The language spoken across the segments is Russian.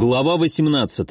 Глава 18.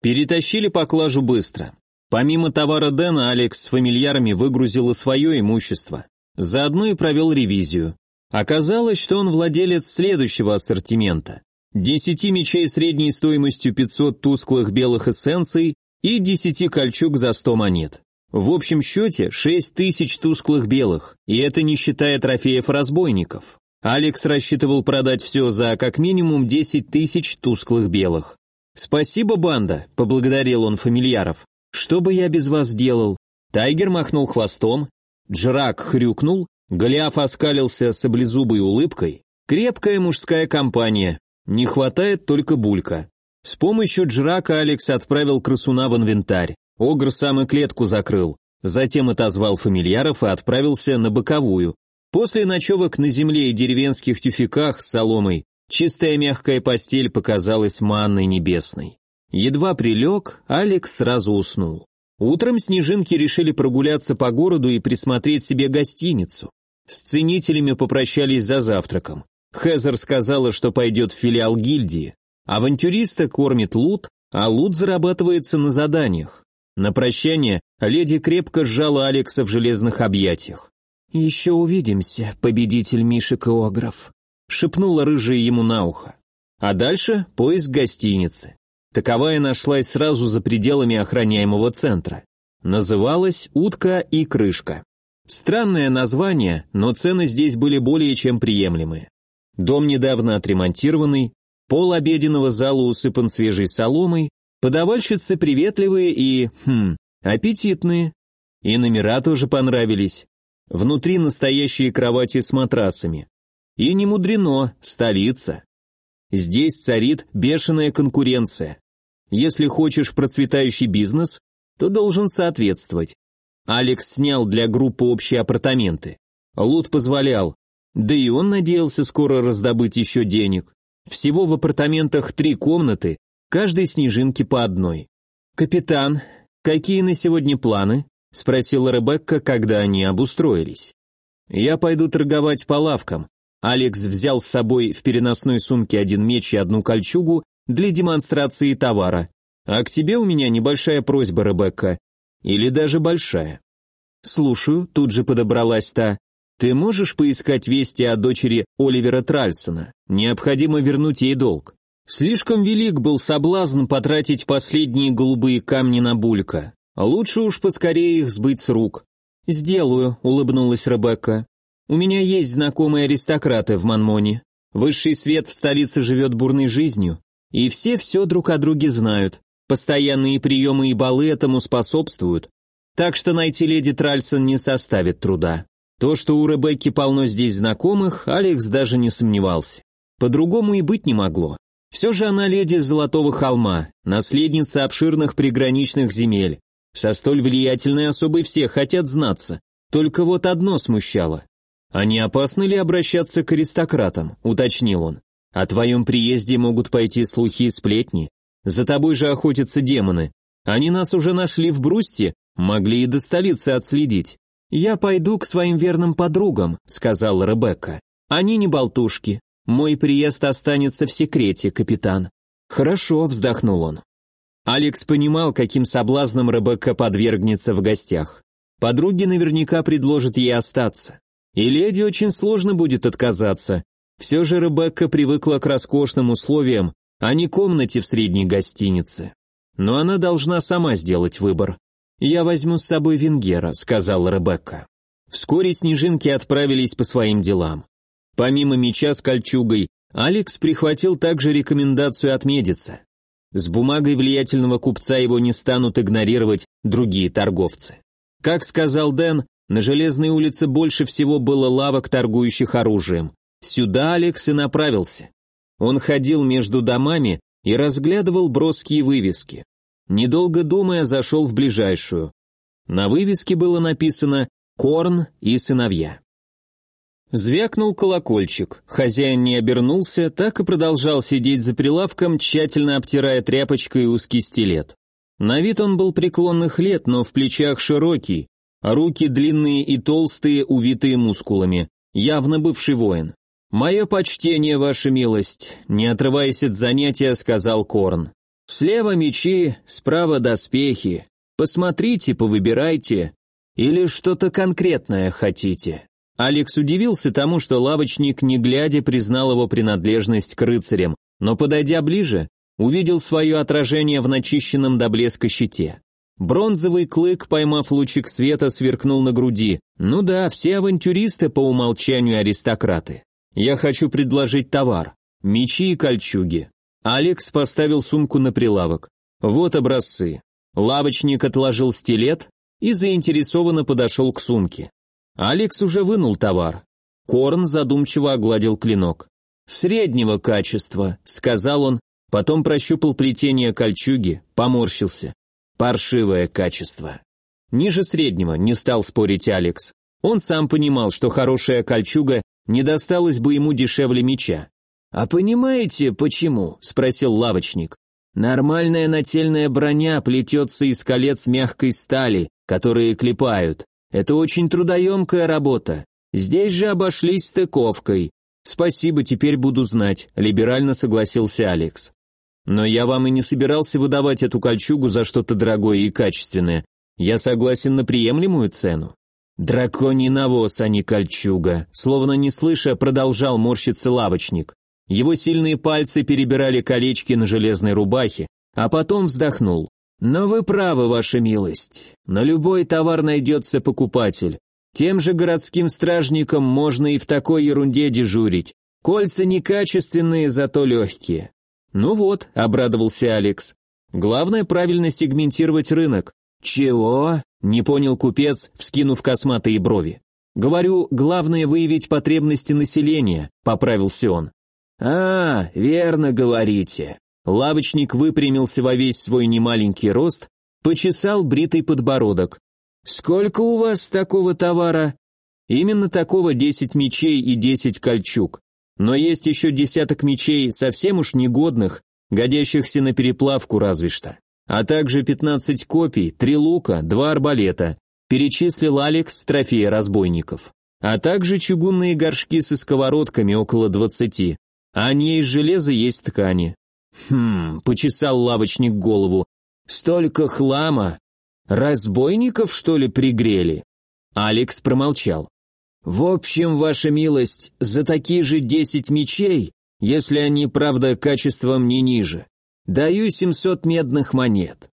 Перетащили поклажу быстро. Помимо товара Дэна, Алекс с фамильярами выгрузил и свое имущество. Заодно и провел ревизию. Оказалось, что он владелец следующего ассортимента. 10 мечей средней стоимостью 500 тусклых белых эссенций и 10 кольчуг за 100 монет. В общем счете 6 тысяч тусклых белых, и это не считая трофеев разбойников. Алекс рассчитывал продать все за как минимум 10 тысяч тусклых белых. «Спасибо, банда», — поблагодарил он фамильяров. «Что бы я без вас делал?» Тайгер махнул хвостом, Джрак хрюкнул, Голиаф оскалился с облезубой улыбкой. Крепкая мужская компания, не хватает только булька. С помощью Джрака Алекс отправил красуна в инвентарь. Огр сам и клетку закрыл. Затем отозвал фамильяров и отправился на боковую, После ночевок на земле и деревенских тюфяках с соломой чистая мягкая постель показалась манной небесной. Едва прилег, Алекс сразу уснул. Утром снежинки решили прогуляться по городу и присмотреть себе гостиницу. С ценителями попрощались за завтраком. Хезер сказала, что пойдет в филиал гильдии. Авантюриста кормит лут, а лут зарабатывается на заданиях. На прощание леди крепко сжала Алекса в железных объятиях. «Еще увидимся, победитель Мишек и Огров», — шепнула рыжая ему на ухо. А дальше поиск гостиницы. Таковая нашлась сразу за пределами охраняемого центра. Называлась «Утка и крышка». Странное название, но цены здесь были более чем приемлемые. Дом недавно отремонтированный, пол обеденного зала усыпан свежей соломой, подавальщицы приветливые и, хм, аппетитные. И номера тоже понравились. Внутри настоящие кровати с матрасами. И не мудрено, столица. Здесь царит бешеная конкуренция. Если хочешь процветающий бизнес, то должен соответствовать. Алекс снял для группы общие апартаменты. Лут позволял, да и он надеялся скоро раздобыть еще денег. Всего в апартаментах три комнаты, каждой снежинки по одной. «Капитан, какие на сегодня планы?» — спросила Ребекка, когда они обустроились. «Я пойду торговать по лавкам». Алекс взял с собой в переносной сумке один меч и одну кольчугу для демонстрации товара. «А к тебе у меня небольшая просьба, Ребекка. Или даже большая». «Слушаю», — тут же подобралась та. «Ты можешь поискать вести о дочери Оливера Тральсона? Необходимо вернуть ей долг». Слишком велик был соблазн потратить последние голубые камни на Булька. Лучше уж поскорее их сбыть с рук. Сделаю, улыбнулась Ребекка. У меня есть знакомые аристократы в Манмоне. Высший свет в столице живет бурной жизнью, и все все друг о друге знают. Постоянные приемы и балы этому способствуют. Так что найти леди Тральсон не составит труда. То, что у Ребекки полно здесь знакомых, Алекс даже не сомневался. По-другому и быть не могло. Все же она леди Золотого холма, наследница обширных приграничных земель, со столь влиятельной особой все хотят знаться. Только вот одно смущало. «А не опасно ли обращаться к аристократам?» — уточнил он. «О твоем приезде могут пойти слухи и сплетни. За тобой же охотятся демоны. Они нас уже нашли в Брусте, могли и до столицы отследить. «Я пойду к своим верным подругам», — сказала Ребекка. «Они не болтушки. Мой приезд останется в секрете, капитан». «Хорошо», — вздохнул он. Алекс понимал, каким соблазном Ребекка подвергнется в гостях. Подруги наверняка предложат ей остаться. И леди очень сложно будет отказаться. Все же Ребекка привыкла к роскошным условиям, а не комнате в средней гостинице. Но она должна сама сделать выбор. «Я возьму с собой Венгера», — сказала Ребекка. Вскоре снежинки отправились по своим делам. Помимо меча с кольчугой, Алекс прихватил также рекомендацию отмедиться. С бумагой влиятельного купца его не станут игнорировать другие торговцы. Как сказал Дэн, на Железной улице больше всего было лавок, торгующих оружием. Сюда Алекс и направился. Он ходил между домами и разглядывал броские вывески. Недолго думая, зашел в ближайшую. На вывеске было написано «Корн и сыновья». Звякнул колокольчик. Хозяин не обернулся, так и продолжал сидеть за прилавком, тщательно обтирая тряпочкой узкий стилет. На вид он был преклонных лет, но в плечах широкий, а руки длинные и толстые, увитые мускулами. Явно бывший воин. «Мое почтение, ваша милость», — не отрываясь от занятия, сказал Корн. «Слева мечи, справа доспехи. Посмотрите, повыбирайте. Или что-то конкретное хотите?» Алекс удивился тому, что лавочник, не глядя, признал его принадлежность к рыцарям, но, подойдя ближе, увидел свое отражение в начищенном до блеска щите. Бронзовый клык, поймав лучик света, сверкнул на груди. Ну да, все авантюристы по умолчанию аристократы. Я хочу предложить товар. Мечи и кольчуги. Алекс поставил сумку на прилавок. Вот образцы. Лавочник отложил стилет и заинтересованно подошел к сумке. Алекс уже вынул товар. Корн задумчиво огладил клинок. «Среднего качества», — сказал он, потом прощупал плетение кольчуги, поморщился. «Паршивое качество». Ниже среднего, не стал спорить Алекс. Он сам понимал, что хорошая кольчуга не досталась бы ему дешевле меча. «А понимаете, почему?» – спросил лавочник. «Нормальная нательная броня плетется из колец мягкой стали, которые клепают. Это очень трудоемкая работа. Здесь же обошлись стыковкой. «Спасибо, теперь буду знать», — либерально согласился Алекс. «Но я вам и не собирался выдавать эту кольчугу за что-то дорогое и качественное. Я согласен на приемлемую цену». «Драконий навоз, а не кольчуга», словно не слыша, продолжал морщиться лавочник. Его сильные пальцы перебирали колечки на железной рубахе, а потом вздохнул. «Но вы правы, ваша милость. На любой товар найдется покупатель. Тем же городским стражникам можно и в такой ерунде дежурить. Кольца некачественные, зато легкие. Ну вот, обрадовался Алекс. Главное правильно сегментировать рынок. Чего? Не понял купец, вскинув косматые брови. Говорю, главное выявить потребности населения, поправился он. А, верно говорите. Лавочник выпрямился во весь свой немаленький рост, почесал бритый подбородок. «Сколько у вас такого товара?» «Именно такого десять мечей и десять кольчуг. Но есть еще десяток мечей совсем уж негодных, годящихся на переплавку разве что. А также пятнадцать копий, три лука, два арбалета», перечислил Алекс трофея разбойников. А также чугунные горшки со сковородками около двадцати. А не из железа есть ткани. Хм, почесал лавочник голову. Столько хлама, «Разбойников, что ли, пригрели?» Алекс промолчал. «В общем, ваша милость, за такие же десять мечей, если они, правда, качеством не ниже, даю семьсот медных монет.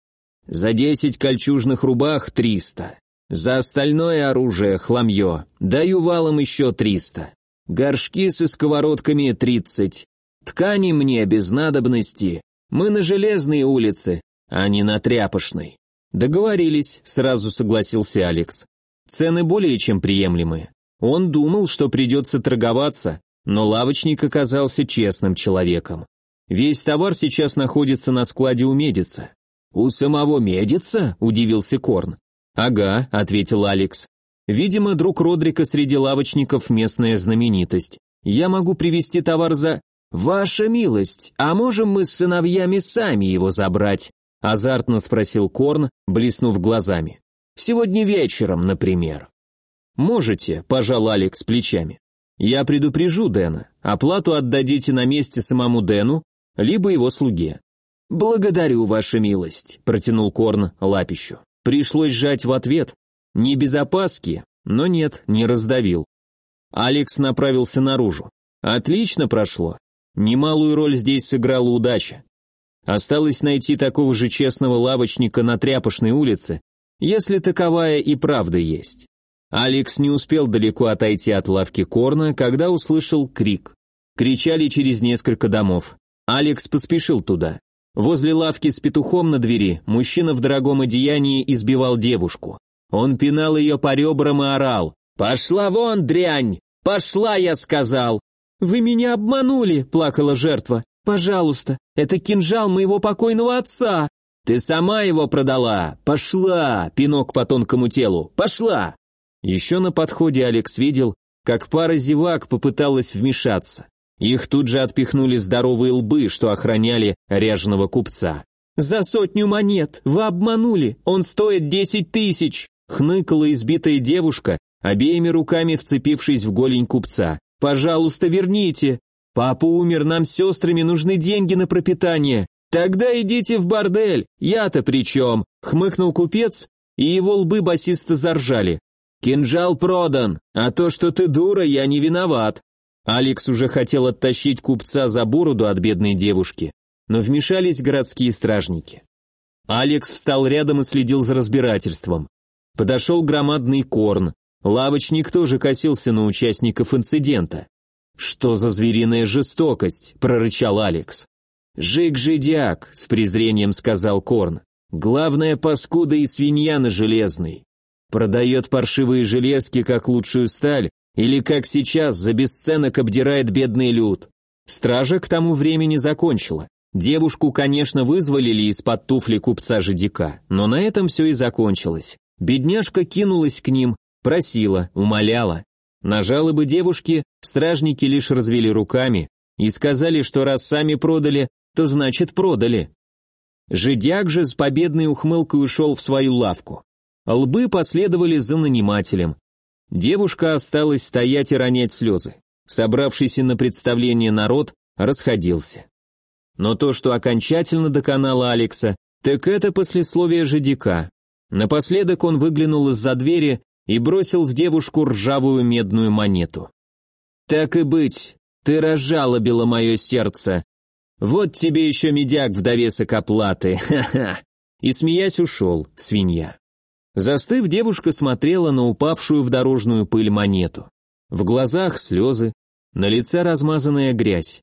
За десять кольчужных рубах триста. За остальное оружие, хламье, даю валом еще триста. Горшки со сковородками тридцать. Ткани мне без надобности. Мы на железной улице, а не на тряпочной. «Договорились», — сразу согласился Алекс. «Цены более чем приемлемые. Он думал, что придется торговаться, но лавочник оказался честным человеком. Весь товар сейчас находится на складе у Медица». «У самого Медица?» – удивился Корн. «Ага», – ответил Алекс. «Видимо, друг Родрика среди лавочников местная знаменитость. Я могу привезти товар за...» «Ваша милость, а можем мы с сыновьями сами его забрать?» Азартно спросил Корн, блеснув глазами. «Сегодня вечером, например». «Можете», – пожал Алекс плечами. «Я предупрежу Дэна. Оплату отдадите на месте самому Дэну, либо его слуге». «Благодарю, ваша милость», – протянул Корн лапищу. Пришлось сжать в ответ. Не без опаски, но нет, не раздавил. Алекс направился наружу. Отлично прошло. Немалую роль здесь сыграла удача. Осталось найти такого же честного лавочника на Тряпочной улице, если таковая и правда есть. Алекс не успел далеко отойти от лавки Корна, когда услышал крик. Кричали через несколько домов. Алекс поспешил туда. Возле лавки с петухом на двери мужчина в дорогом одеянии избивал девушку. Он пинал ее по ребрам и орал. «Пошла вон, дрянь! Пошла, я сказал!» «Вы меня обманули!» – плакала жертва. Пожалуйста, это кинжал моего покойного отца. Ты сама его продала. Пошла, пинок по тонкому телу. Пошла. Еще на подходе Алекс видел, как пара зевак попыталась вмешаться. Их тут же отпихнули здоровые лбы, что охраняли ряженого купца. «За сотню монет! Вы обманули! Он стоит десять тысяч!» Хныкала избитая девушка, обеими руками вцепившись в голень купца. Пожалуйста, верните! Папа умер, нам с сестрами нужны деньги на пропитание. Тогда идите в бордель, я-то при чем?» Хмыкнул купец, и его лбы басисто заржали. «Кинжал продан, а то, что ты дура, я не виноват». Алекс уже хотел оттащить купца за бороду от бедной девушки, но вмешались городские стражники. Алекс встал рядом и следил за разбирательством. Подошел громадный корн. Лавочник тоже косился на участников инцидента. «Что за звериная жестокость?» – прорычал Алекс. «Жик-жидяк», – с презрением сказал Корн. «Главная паскуда и свинья на железной. Продает паршивые железки как лучшую сталь или, как сейчас, за бесценок обдирает бедный люд». Стража к тому времени закончила. Девушку, конечно, вызволили из-под туфли купца жидяка, но на этом все и закончилось. Бедняжка кинулась к ним, просила, умоляла. На жалобы девушки стражники лишь развели руками и сказали, что раз сами продали, то значит продали. Жидяк же с победной ухмылкой ушел в свою лавку. Лбы последовали за нанимателем. Девушка осталась стоять и ронять слезы. Собравшийся на представление народ расходился. Но то, что окончательно доконало Алекса, так это послесловие жидика. Напоследок он выглянул из-за двери и бросил в девушку ржавую медную монету. «Так и быть, ты разжалобила мое сердце. Вот тебе еще медяк в довесок оплаты, ха-ха!» И смеясь ушел, свинья. Застыв, девушка смотрела на упавшую в дорожную пыль монету. В глазах слезы, на лице размазанная грязь.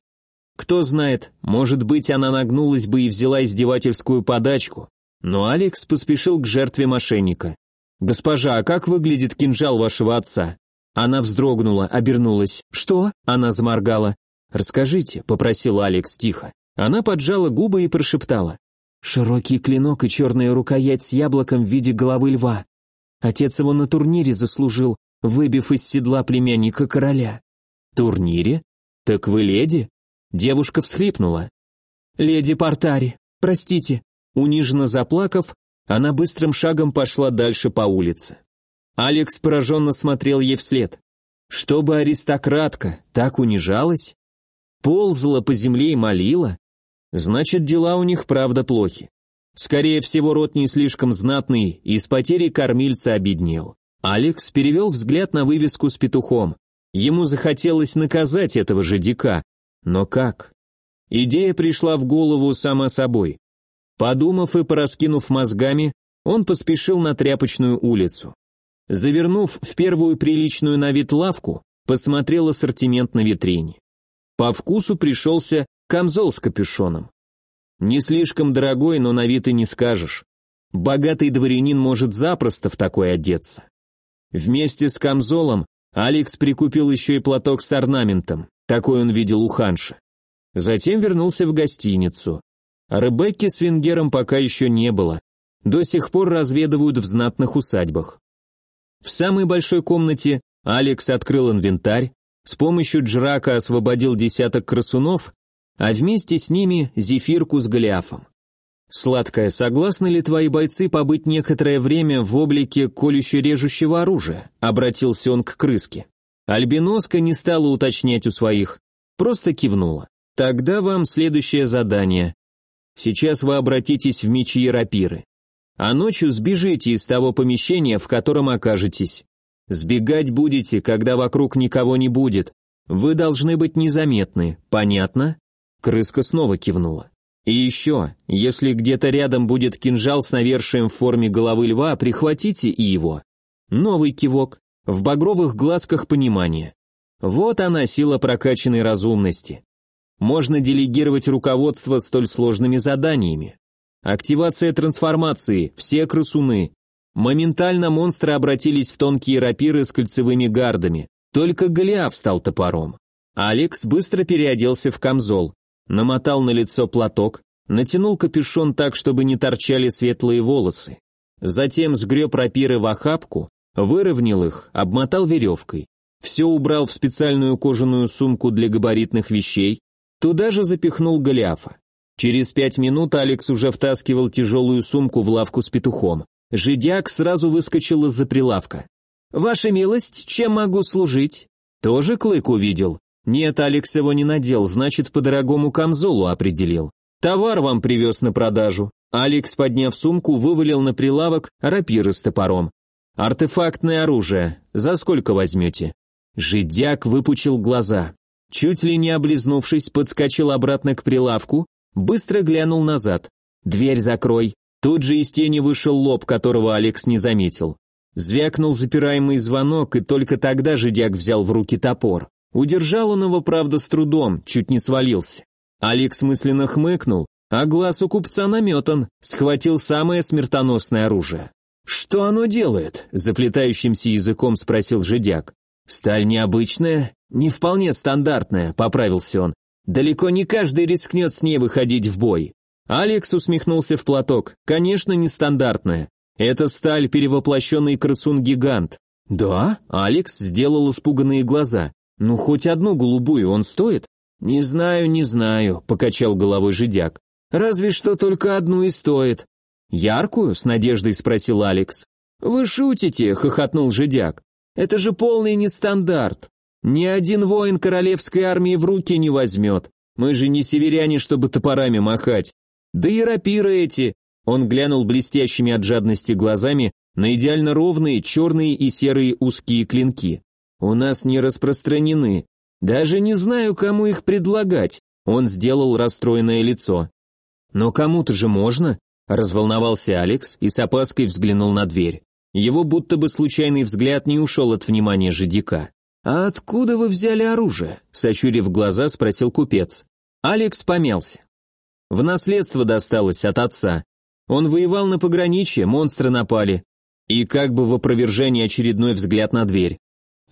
Кто знает, может быть, она нагнулась бы и взяла издевательскую подачку. Но Алекс поспешил к жертве мошенника. «Госпожа, а как выглядит кинжал вашего отца?» Она вздрогнула, обернулась. «Что?» Она заморгала. «Расскажите», — попросил Алекс тихо. Она поджала губы и прошептала. «Широкий клинок и черная рукоять с яблоком в виде головы льва. Отец его на турнире заслужил, выбив из седла племянника короля». «Турнире? Так вы леди?» Девушка всхлипнула. «Леди Портари, простите». Униженно заплакав, она быстрым шагом пошла дальше по улице. Алекс пораженно смотрел ей вслед. Чтобы аристократка так унижалась? Ползала по земле и молила? Значит, дела у них правда плохи. Скорее всего, род не слишком знатный, и с потери кормильца обеднел. Алекс перевел взгляд на вывеску с петухом. Ему захотелось наказать этого же дика, но как? Идея пришла в голову сама собой. Подумав и пораскинув мозгами, он поспешил на тряпочную улицу. Завернув в первую приличную на вид лавку, посмотрел ассортимент на витрине. По вкусу пришелся камзол с капюшоном. Не слишком дорогой, но на вид и не скажешь. Богатый дворянин может запросто в такой одеться. Вместе с камзолом Алекс прикупил еще и платок с орнаментом. Такой он видел у Ханша. Затем вернулся в гостиницу. Ребекки с Венгером пока еще не было. До сих пор разведывают в знатных усадьбах. В самой большой комнате Алекс открыл инвентарь, с помощью Джрака освободил десяток красунов, а вместе с ними зефирку с Голиафом. «Сладкая, согласны ли твои бойцы побыть некоторое время в облике колюще-режущего оружия?» — обратился он к крыске. Альбиноска не стала уточнять у своих, просто кивнула. Тогда вам следующее задание. Сейчас вы обратитесь в мечи и рапиры. А ночью сбежите из того помещения, в котором окажетесь. Сбегать будете, когда вокруг никого не будет. Вы должны быть незаметны, понятно? Крыска снова кивнула. И еще, если где-то рядом будет кинжал с навершием в форме головы льва, прихватите и его. Новый кивок. В багровых глазках понимание. Вот она сила прокачанной разумности. Можно делегировать руководство столь сложными заданиями. Активация трансформации, все крысуны. Моментально монстры обратились в тонкие рапиры с кольцевыми гардами. Только Голиаф стал топором. Алекс быстро переоделся в камзол, намотал на лицо платок, натянул капюшон так, чтобы не торчали светлые волосы. Затем сгреб рапиры в охапку Выровнял их, обмотал веревкой. Все убрал в специальную кожаную сумку для габаритных вещей, туда же запихнул Голиафа. Через пять минут Алекс уже втаскивал тяжелую сумку в лавку с петухом. Жидяк сразу выскочил из-за прилавка. «Ваша милость, чем могу служить?» Тоже клык увидел? Нет, Алекс его не надел, значит, по дорогому камзолу определил. Товар вам привез на продажу. Алекс, подняв сумку, вывалил на прилавок рапиры с топором. Артефактное оружие. За сколько возьмете? Жидяк выпучил глаза. Чуть ли не облизнувшись, подскочил обратно к прилавку, быстро глянул назад. «Дверь закрой». Тут же из тени вышел лоб, которого Алекс не заметил. Звякнул запираемый звонок, и только тогда жидяк взял в руки топор. Удержал он его, правда, с трудом, чуть не свалился. Алекс мысленно хмыкнул, а глаз у купца наметан, схватил самое смертоносное оружие. «Что оно делает?» – заплетающимся языком спросил жидяк. «Сталь необычная, не вполне стандартная», – поправился он. «Далеко не каждый рискнет с ней выходить в бой». Алекс усмехнулся в платок. «Конечно, нестандартная. Это сталь, перевоплощенный красун-гигант». «Да?» – Алекс сделал испуганные глаза. «Ну, хоть одну голубую он стоит?» «Не знаю, не знаю», — покачал головой жидяк. «Разве что только одну и стоит». «Яркую?» — с надеждой спросил Алекс. «Вы шутите», — хохотнул жидяк. «Это же полный нестандарт. Ни один воин королевской армии в руки не возьмет. Мы же не северяне, чтобы топорами махать. Да и рапиры эти...» Он глянул блестящими от жадности глазами на идеально ровные черные и серые узкие клинки у нас не распространены. Даже не знаю, кому их предлагать. Он сделал расстроенное лицо. Но кому-то же можно, разволновался Алекс и с опаской взглянул на дверь. Его будто бы случайный взгляд не ушел от внимания жидика. «А откуда вы взяли оружие?» – сощурив глаза, спросил купец. Алекс помялся. В наследство досталось от отца. Он воевал на пограничье, монстры напали. И как бы в опровержении очередной взгляд на дверь.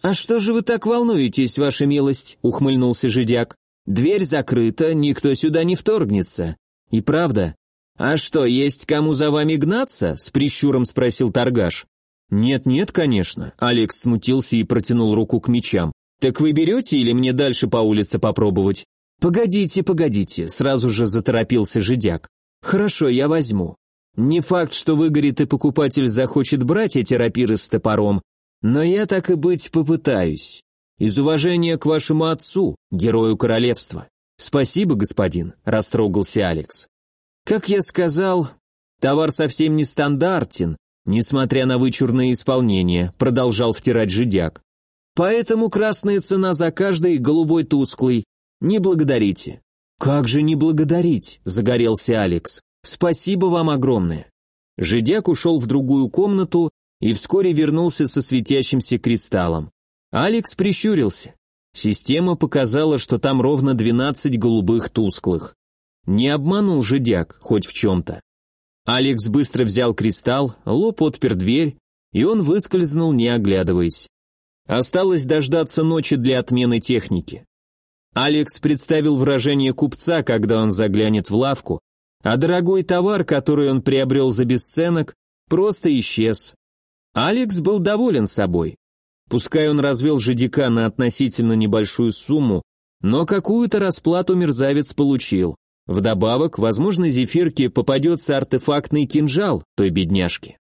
«А что же вы так волнуетесь, ваша милость?» — ухмыльнулся жидяк. «Дверь закрыта, никто сюда не вторгнется. И правда. А что, есть кому за вами гнаться?» — с прищуром спросил торгаш. «Нет-нет, конечно», — Алекс смутился и протянул руку к мечам. «Так вы берете или мне дальше по улице попробовать?» «Погодите, погодите», — сразу же заторопился жидяк. «Хорошо, я возьму. Не факт, что выгорит и покупатель захочет брать эти рапиры с топором, но я так и быть попытаюсь. Из уважения к вашему отцу, герою королевства. Спасибо, господин, растрогался Алекс. Как я сказал, товар совсем не стандартен, несмотря на вычурное исполнение, продолжал втирать жидяк. Поэтому красная цена за каждый, голубой тусклый. Не благодарите. Как же не благодарить, загорелся Алекс. Спасибо вам огромное. Жидяк ушел в другую комнату и вскоре вернулся со светящимся кристаллом. Алекс прищурился. Система показала, что там ровно 12 голубых тусклых. Не обманул жидяк, хоть в чем-то. Алекс быстро взял кристалл, лоб отпер дверь, и он выскользнул, не оглядываясь. Осталось дождаться ночи для отмены техники. Алекс представил выражение купца, когда он заглянет в лавку, а дорогой товар, который он приобрел за бесценок, просто исчез. Алекс был доволен собой. Пускай он развел жидика на относительно небольшую сумму, но какую-то расплату мерзавец получил. Вдобавок, возможно, Зефирке попадется артефактный кинжал той бедняжки.